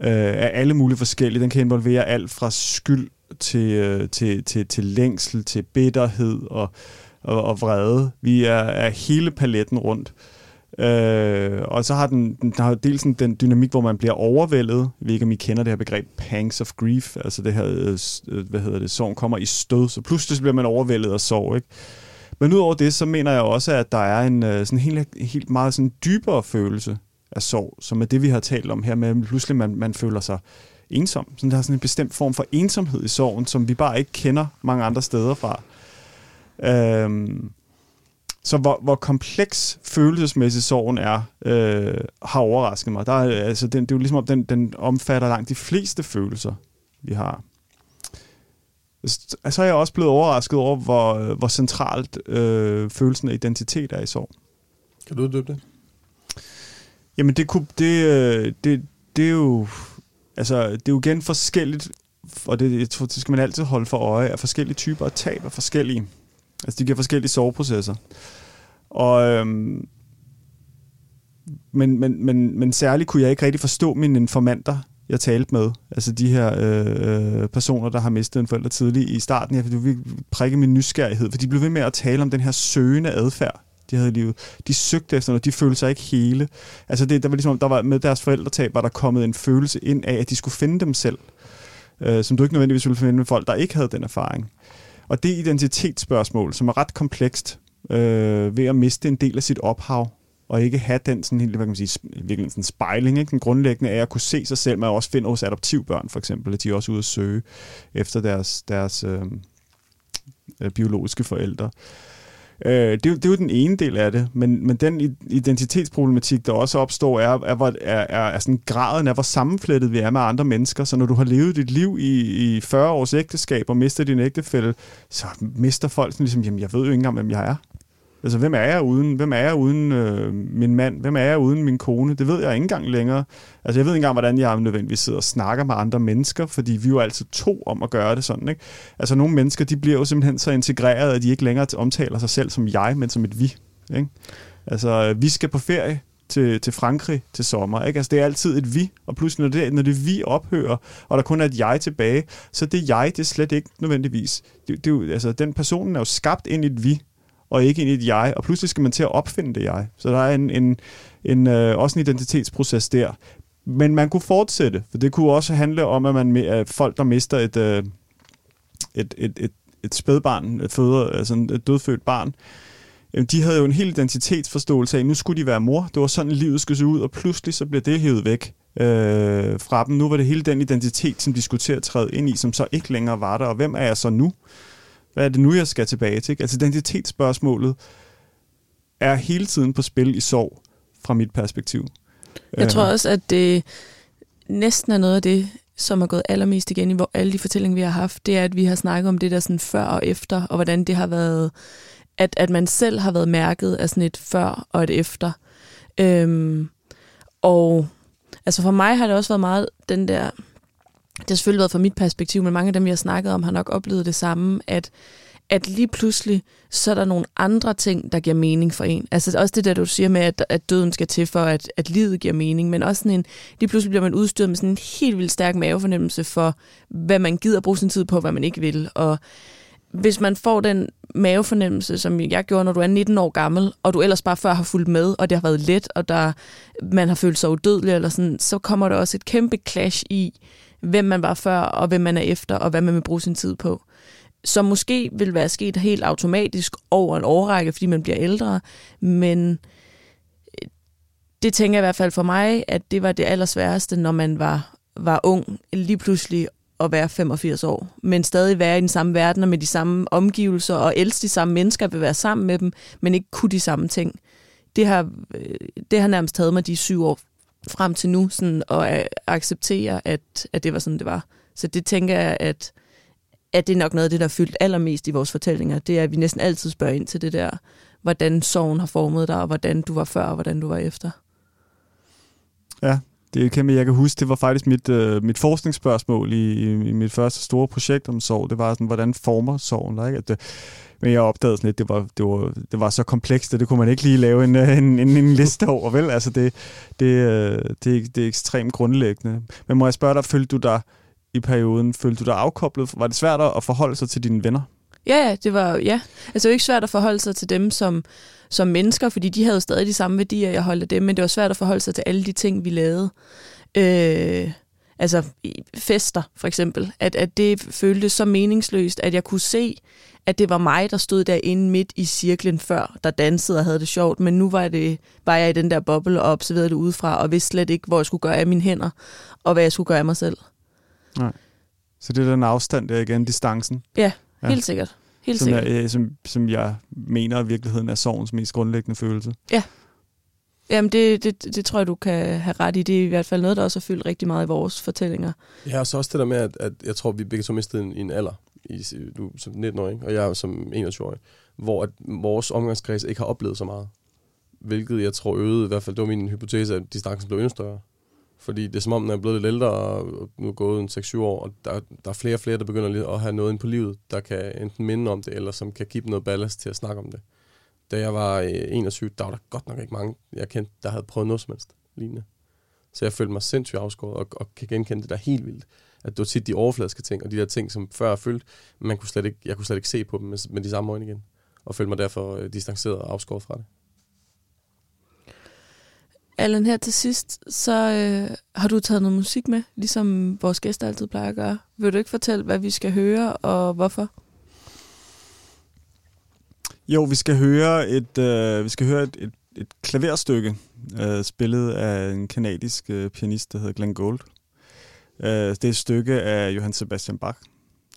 øh, af alle mulige forskellige. Den kan involvere alt fra skyld til, øh, til, til, til længsel, til bitterhed og, og, og vrede. Vi er, er hele paletten rundt. Øh, og så har den, den har dels sådan den dynamik, hvor man bliver overvældet. Jeg ved ikke, om I kender det her begreb pangs of grief, altså det her, øh, øh hvad hedder det, sorg kommer i stød, så pludselig bliver man overvældet af sorg, ikke? Men udover det, så mener jeg også, at der er en øh, sådan helt, helt meget sådan dybere følelse af sorg, som er det, vi har talt om her med, at pludselig man, man føler sig ensom. Så der er sådan en bestemt form for ensomhed i sorgen, som vi bare ikke kender mange andre steder fra. Øhm, så hvor, hvor kompleks følelsesmæssig sorgen er, øh, har overrasket mig. Der er, altså, den, det er jo ligesom, den, den omfatter langt de fleste følelser, vi har. Så er jeg også blevet overrasket over, hvor, hvor centralt øh, følelsen af identitet er i sorg. Kan du uddybe det? Jamen, det, kunne, det, øh, det, det er jo altså, det er jo igen forskelligt, og det, jeg tror, det skal man altid holde for øje, at forskellige typer af tab er forskellige. Altså, de giver forskellige soveprocesser. Og, øhm, men, men, men, men særligt kunne jeg ikke rigtig forstå mine informanter, jeg talte med. Altså de her øh, øh personer, der har mistet en forælder tidligt i starten. Jeg ville prikke min nysgerrighed, for de blev ved med at tale om den her søgende adfærd, de havde i livet. De søgte efter noget, de følte sig ikke hele. Altså det, der var ligesom, der var med deres forældretab, var der kommet en følelse ind af, at de skulle finde dem selv, øh, som du ikke nødvendigvis ville finde med folk, der ikke havde den erfaring. Og det identitetsspørgsmål, som er ret komplekst, øh, ved at miste en del af sit ophav, og ikke have den sådan helt, hvad kan man sige, virkelig sådan spejling, ikke? den grundlæggende af at kunne se sig selv, man også finder hos adoptivbørn for eksempel, at de er også ude at søge efter deres, deres øh, øh, biologiske forældre. Øh, det, det er jo den ene del af det, men, men den identitetsproblematik, der også opstår, er, er, er, er, er sådan graden af, hvor sammenflettet vi er med andre mennesker. Så når du har levet dit liv i, i 40 års ægteskab og mister din ægtefælde, så mister folk sådan ligesom, jamen jeg ved jo ikke engang, hvem jeg er. Altså, hvem er jeg uden, hvem er jeg uden øh, min mand? Hvem er jeg uden min kone? Det ved jeg ikke engang længere. Altså, jeg ved ikke engang, hvordan jeg nødvendigvis sidder og snakker med andre mennesker, fordi vi er jo altid to om at gøre det sådan, ikke? Altså, nogle mennesker, de bliver jo simpelthen så integreret, at de ikke længere omtaler sig selv som jeg, men som et vi, ikke? Altså, vi skal på ferie til, til Frankrig til sommer. Ikke? Altså, det er altid et vi, og pludselig når det, når det vi ophører, og der kun er et jeg tilbage, så det jeg, det er slet ikke nødvendigvis. Det, det altså, den personen er jo skabt ind i et vi, og ikke ind i et jeg, og pludselig skal man til at opfinde det jeg. Så der er en, en, en, øh, også en identitetsproces der. Men man kunne fortsætte, for det kunne også handle om, at man at folk, der mister et, øh, et, et, et, et spædbarn, et føder, altså et dødfødt barn, de havde jo en hel identitetsforståelse af, at nu skulle de være mor, det var sådan, livet skulle se ud, og pludselig så bliver det hævet væk øh, fra dem. Nu var det hele den identitet, som de skulle til at træde ind i, som så ikke længere var der, og hvem er jeg så nu? Hvad er det nu, jeg skal tilbage til? Altså identitetsspørgsmålet er hele tiden på spil i sorg, fra mit perspektiv. Jeg tror øh. også, at det næsten er noget af det, som er gået allermest igen i hvor alle de fortællinger, vi har haft, det er, at vi har snakket om det der sådan før og efter, og hvordan det har været, at, at man selv har været mærket af sådan et før og et efter. Øhm, og altså for mig har det også været meget den der det har selvfølgelig været fra mit perspektiv, men mange af dem, vi har snakket om, har nok oplevet det samme, at, at lige pludselig, så er der nogle andre ting, der giver mening for en. Altså også det der, du siger med, at, at døden skal til for, at, at livet giver mening, men også sådan en, lige pludselig bliver man udstyret med sådan en helt vildt stærk mavefornemmelse for, hvad man gider bruge sin tid på, hvad man ikke vil. Og hvis man får den mavefornemmelse, som jeg gjorde, når du er 19 år gammel, og du ellers bare før har fulgt med, og det har været let, og der, man har følt sig udødelig, eller sådan, så kommer der også et kæmpe clash i, hvem man var før, og hvem man er efter, og hvad man vil bruge sin tid på. Som måske vil være sket helt automatisk over en årrække, fordi man bliver ældre, men øh, det tænker jeg i hvert fald for mig, at det var det allersværeste, når man var, var ung, lige pludselig at være 85 år, men stadig være i den samme verden og med de samme omgivelser, og elske de samme mennesker, vil være sammen med dem, men ikke kunne de samme ting. Det har, øh, det har nærmest taget mig de syv år frem til nu, sådan, og øh, acceptere, at, at det var sådan, det var. Så det tænker jeg, at, at det er nok noget af det, der er fyldt allermest i vores fortællinger. Det er, at vi næsten altid spørger ind til det der, hvordan sorgen har formet dig, og hvordan du var før, og hvordan du var efter. Ja, det er kæmpe, jeg kan huske, det var faktisk mit, øh, mit forskningsspørgsmål i, i, i mit første store projekt om sorg. Det var sådan, hvordan former sorgen? Ikke? At det, men jeg opdagede sådan lidt, det var, det var, det var så komplekst, at det kunne man ikke lige lave en, øh, en, en, en liste over, vel? Altså det, det, øh, det, det er ekstremt grundlæggende. Men må jeg spørge dig, følte du dig i perioden, følte du dig afkoblet? Var det svært at forholde sig til dine venner? Ja, ja, det var ja. Altså, det var ikke svært at forholde sig til dem som, som mennesker, fordi de havde stadig de samme værdier, jeg holdt af dem, men det var svært at forholde sig til alle de ting, vi lavede. Øh, altså fester for eksempel, at, at det føltes så meningsløst, at jeg kunne se, at det var mig, der stod derinde midt i cirklen før, der dansede og havde det sjovt, men nu var, det, var jeg i den der boble og observerede det udefra, og vidste slet ikke, hvor jeg skulle gøre af mine hænder, og hvad jeg skulle gøre af mig selv. Nej. Så det er den afstand der igen, distancen? Ja, ja. helt sikkert. Helt som, sikkert. Jeg, som, som jeg mener i virkeligheden er sorgens mest grundlæggende følelse. Ja. Jamen, det, det, det tror jeg, du kan have ret i. Det er i hvert fald noget, der også har fyldt rigtig meget i vores fortællinger. Ja, og så også det der med, at, at jeg tror, vi begge to mistede en, en alder i, du som 19-årig, og jeg som 21-årig, hvor at vores omgangskreds ikke har oplevet så meget. Hvilket jeg tror øgede, i hvert fald det var min hypotese, at distancen blev endnu større. Fordi det er som om, når jeg er blevet lidt ældre, og nu er gået en 6-7 år, og der, der er flere og flere, der begynder at have noget ind på livet, der kan enten minde om det, eller som kan give dem noget ballast til at snakke om det. Da jeg var øh, 21, der var der godt nok ikke mange, jeg kendte, der havde prøvet noget som helst lignende. Så jeg følte mig sindssygt afskåret, og, og kan genkende det der helt vildt. At det var tit de overfladiske ting, og de der ting, som før jeg følte, man kunne slet ikke, jeg kunne slet ikke se på dem med, med de samme øjne igen. Og følte mig derfor øh, distanceret og afskåret fra det. Allan, her til sidst, så øh, har du taget noget musik med, ligesom vores gæster altid plejer at gøre. Vil du ikke fortælle, hvad vi skal høre, og hvorfor? Jo, vi skal høre et, øh, vi skal høre et, et, et klaverstykke, øh, spillet af en kanadisk øh, pianist, der hedder Glenn Gould. Øh, det er et stykke af Johann Sebastian Bach,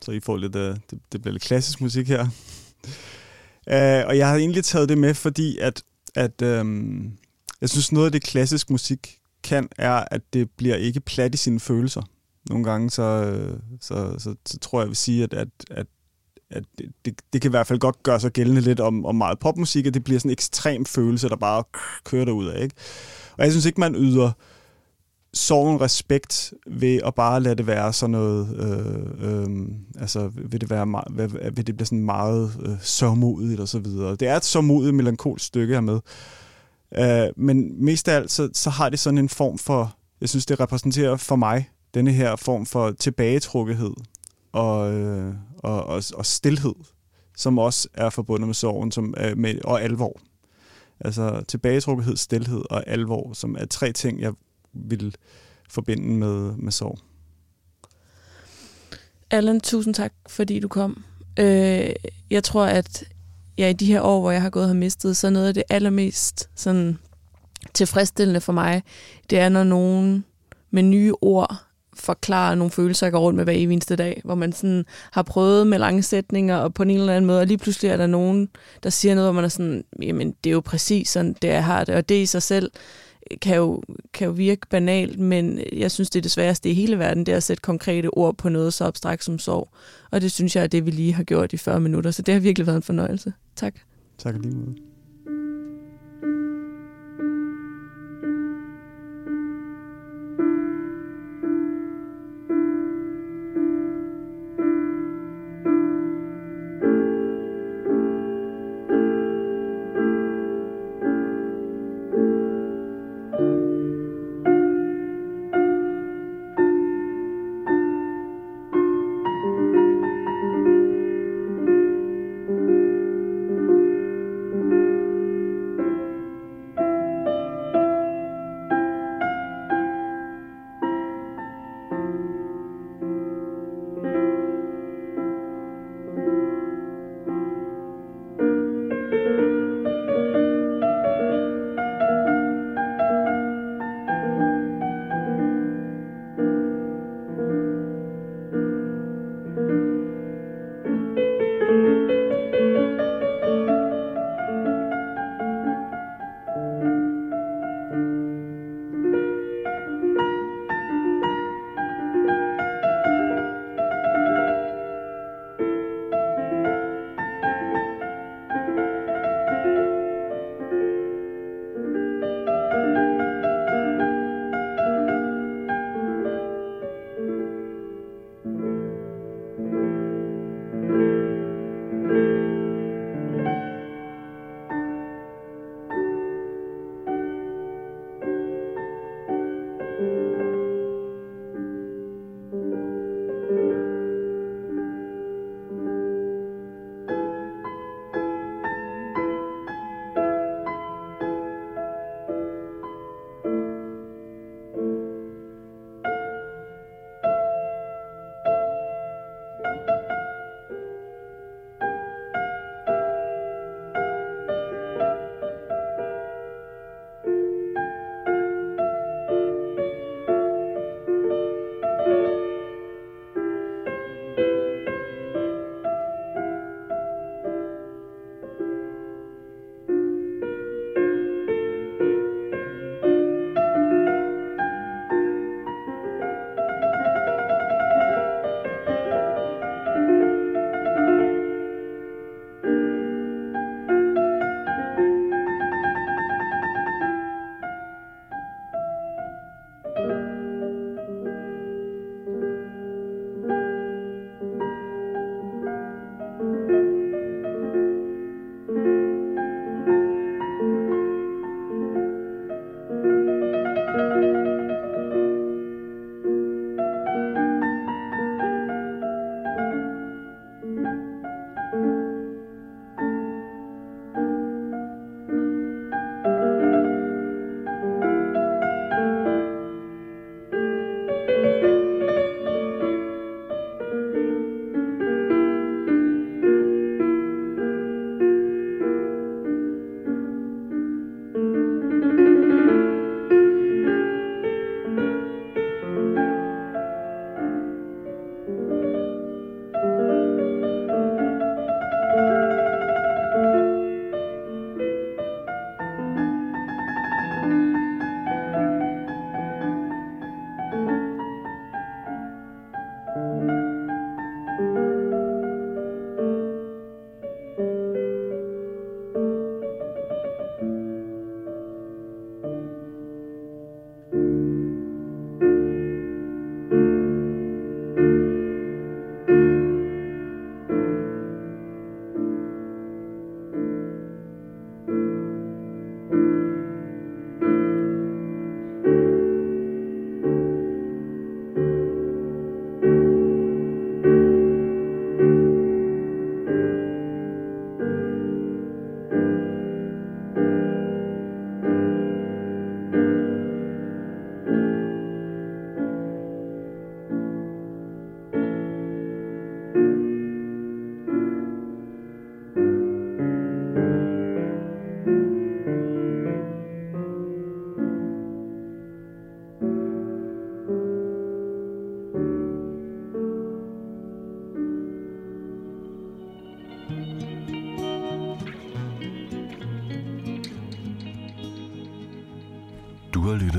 så I får lidt, øh, det, det bliver lidt klassisk musik her. <laughs> øh, og jeg har egentlig taget det med, fordi at, at øh, jeg synes, noget af det klassisk musik kan, er, at det bliver ikke plat i sine følelser. Nogle gange, så, øh, så, så, så tror jeg, jeg vil sige, at, at, at det, det, det kan i hvert fald godt gøre sig gældende lidt om, om meget popmusik, at det bliver sådan en ekstrem følelse, der bare kører derud af. Ikke? Og jeg synes ikke, man yder sorgen respekt ved at bare lade det være sådan noget, øh, øh, altså vil det, være meget, vil det blive sådan meget øh, sørmodigt og så videre. Det er et sørmodigt, melankolsk stykke her med. Øh, men mest af alt, så, så har det sådan en form for, jeg synes, det repræsenterer for mig, denne her form for tilbagetrukkethed, og, øh, og, og, og stillhed, som også er forbundet med sorgen som, øh, med, og alvor. Altså tilbagetrukkethed, stillhed og alvor, som er tre ting, jeg vil forbinde med, med sorg. Allan, tusind tak, fordi du kom. Øh, jeg tror, at ja, i de her år, hvor jeg har gået og har mistet, så noget af det allermest sådan, tilfredsstillende for mig, det er, når nogen med nye ord forklare nogle følelser, jeg går rundt med hver eneste dag, hvor man sådan har prøvet med lange sætninger, og på en eller anden måde, og lige pludselig er der nogen, der siger noget, hvor man er sådan, jamen det er jo præcis sådan, det jeg har det, og det i sig selv øh, kan jo, kan jo virke banalt, men øh, jeg synes, det er det sværeste i hele verden, det er at sætte konkrete ord på noget så abstrakt som sorg. Og det synes jeg er det, vi lige har gjort i 40 minutter, så det har virkelig været en fornøjelse. Tak. Tak lige måde.